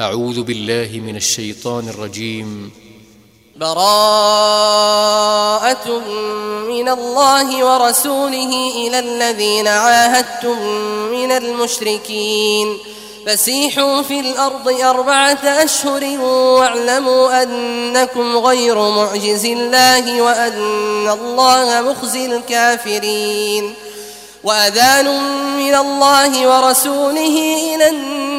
أعوذ بالله من الشيطان الرجيم. براءة من الله ورسوله إلى الذين عاهدتم من المشركين. فسيحوا في الأرض أربعة أشهر واعلموا أنكم غير معجز الله وأن الله مخزي الكافرين. وأذان من الله ورسوله إلى الناس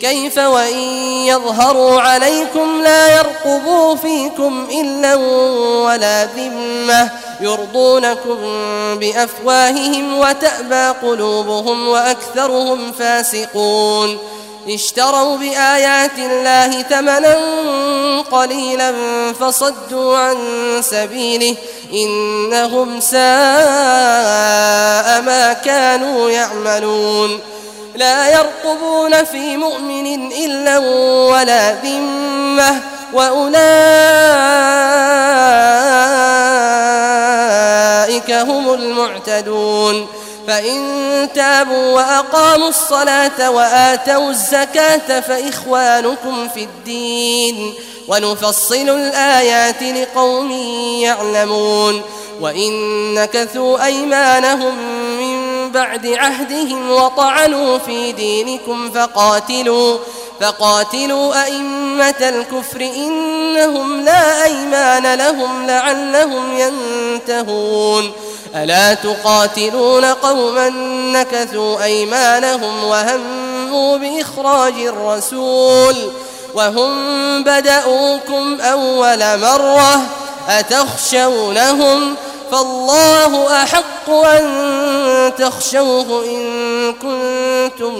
كيف وإن يظهروا عليكم لا يرقبوا فيكم إلا ولا ذمة يرضونكم بأفواههم وتأبى قلوبهم وأكثرهم فاسقون اشتروا بآيات الله ثمنا قليلا فصدوا عن سبيله إنهم ساء ما كانوا يعملون لا يرقبون في مؤمن إلا ولا ذمة وأولئك هم المعتدون فإن تابوا وأقاموا الصلاة وآتوا الزكاة فإخوانكم في الدين ونفصل الآيات لقوم يعلمون وإن نكثوا أيمانهم من بعد عهدهم وطعنوا في دينكم فقاتلوا فقاتلوا أئمة الكفر إنهم لا أيمان لهم لعلهم ينتهون. ألا تقاتلون قوما نكثوا أيمانهم وهموا بإخراج الرسول وهم بدأوكم أول مرة أتخشونهم فالله أحق أن تخشوه إن كنتم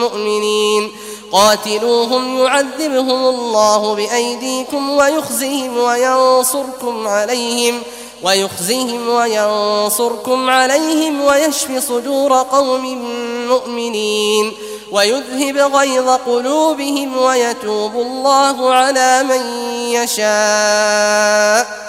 مؤمنين. قاتلوهم يعذبهم الله بأيديكم ويخزهم وينصركم عليهم ويخزهم وينصركم عليهم ويشفي صدور قوم مؤمنين. ويذهب غيظ قلوبهم ويتوب الله على من يشاء.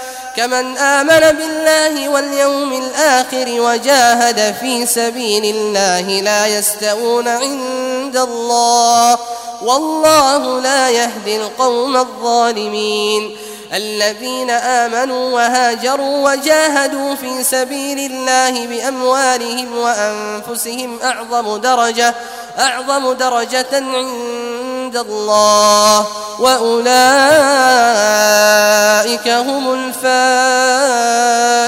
كمن آمن بالله واليوم الآخر وجاهد في سبيل الله لا يستوون عند الله والله لا يهدي القوم الظالمين. الذين آمنوا وهاجروا وجاهدوا في سبيل الله بأموالهم وأنفسهم أعظم درجة أعظم درجة عند الله وأولئك هم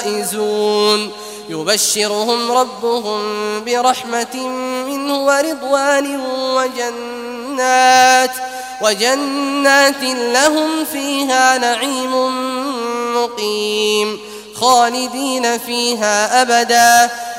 الفائزون. يبشرهم ربهم برحمة منه ورضوان وجنات وجنات لهم فيها نعيم مقيم خالدين فيها أبدا.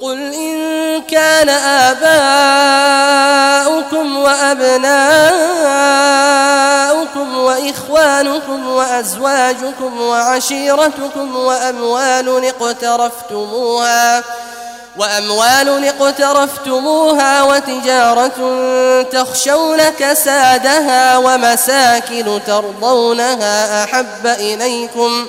قل إن كان آباؤكم وأبناؤكم وإخوانكم وأزواجكم وعشيرتكم وأموال اقترفتموها وأموال اقترفتموها وتجارة تخشون كسادها ومساكن ترضونها أحب إليكم ۖ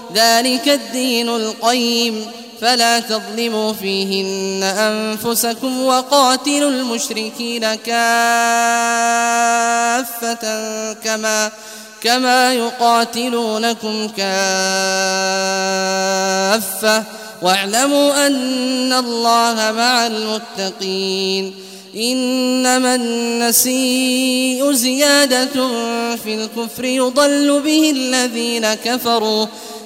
ذلك الدين القيم. فلا تظلموا فيهن أنفسكم وقاتلوا المشركين كافة كما كما يقاتلونكم كافة. واعلموا أن الله مع المتقين. إنما النسيء زيادة في الكفر يضل به الذين كفروا.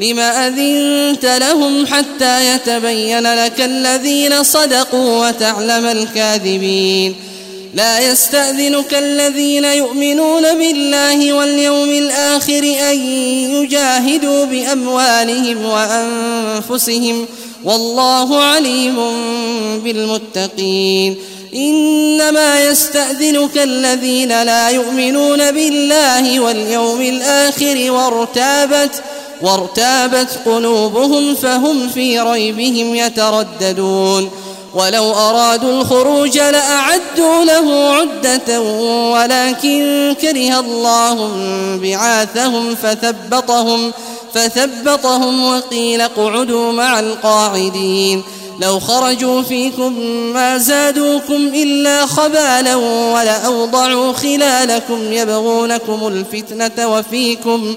لم أذنت لهم حتى يتبين لك الذين صدقوا وتعلم الكاذبين. لا يستأذنك الذين يؤمنون بالله واليوم الآخر أن يجاهدوا بأموالهم وأنفسهم والله عليم بالمتقين. إنما يستأذنك الذين لا يؤمنون بالله واليوم الآخر وارتابت وارتابت قلوبهم فهم في ريبهم يترددون. ولو أرادوا الخروج لأعدوا له عدة ولكن كره الله بعاثهم فثبطهم فثبطهم وقيل اقعدوا مع القاعدين. لو خرجوا فيكم ما زادوكم إلا خبالا ولأوضعوا خلالكم يبغونكم الفتنة وفيكم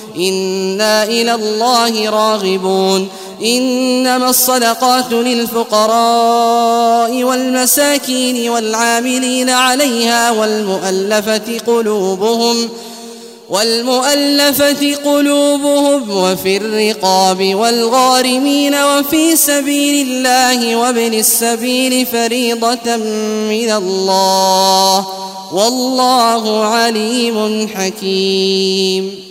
إنا إلى الله راغبون إنما الصدقات للفقراء والمساكين والعاملين عليها والمؤلفة قلوبهم والمؤلفة قلوبهم وفي الرقاب والغارمين وفي سبيل الله وابن السبيل فريضة من الله والله عليم حكيم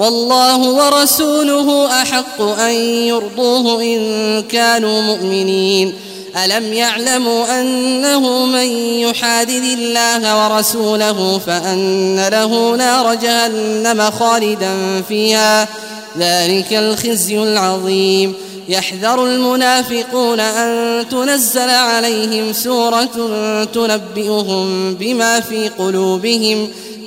والله ورسوله أحق أن يرضوه إن كانوا مؤمنين. ألم يعلموا أنه من يحادد الله ورسوله فأن له نار جهنم خالدا فيها؟ ذلك الخزي العظيم. يحذر المنافقون أن تنزل عليهم سورة تنبئهم بما في قلوبهم.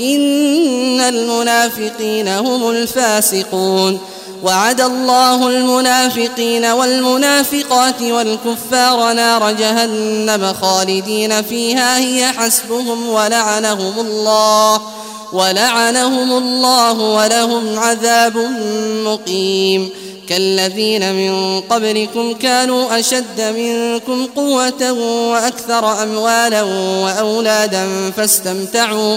إن المنافقين هم الفاسقون. وعد الله المنافقين والمنافقات والكفار نار جهنم خالدين فيها هي حسبهم ولعنهم الله ولعنهم الله ولهم عذاب مقيم. كالذين من قبلكم كانوا أشد منكم قوة وأكثر أموالا وأولادا فاستمتعوا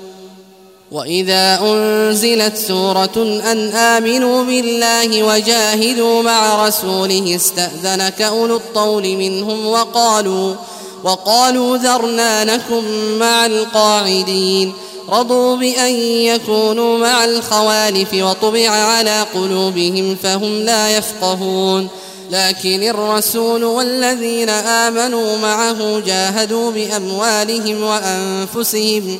وإذا أنزلت سورة أن آمنوا بالله وجاهدوا مع رسوله استأذنك أولو الطول منهم وقالوا وقالوا ذرنا لكم مع القاعدين رضوا بأن يكونوا مع الخوالف وطبع على قلوبهم فهم لا يفقهون لكن الرسول والذين آمنوا معه جاهدوا بأموالهم وأنفسهم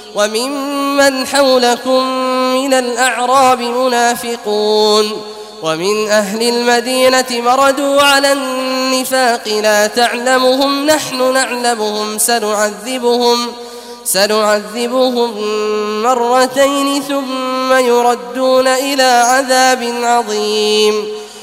وممن حولكم من الأعراب منافقون ومن أهل المدينة مردوا على النفاق لا تعلمهم نحن نعلمهم سنعذبهم ۖ سنعذبهم مرتين ثم يردون إلى عذاب عظيم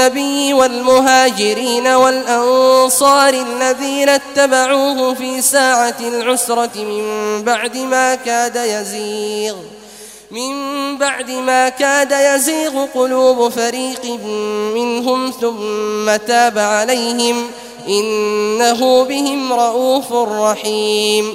النبي والمهاجرين والأنصار الذين اتبعوه في ساعة العسرة من بعد ما كاد يزيغ. من بعد ما كاد يزيغ قلوب فريق منهم ثم تاب عليهم إنه بهم رؤوف رحيم.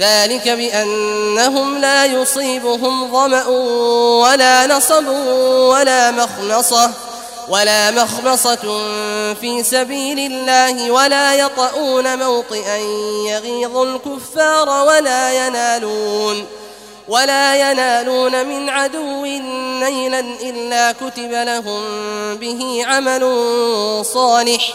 ذلك بأنهم لا يصيبهم ظمأ ولا نصب ولا مخنصة ولا مخمصة في سبيل الله ولا يطؤون موطئا يغيظ الكفار ولا ينالون ولا ينالون من عدو نيلا إلا كتب لهم به عمل صالح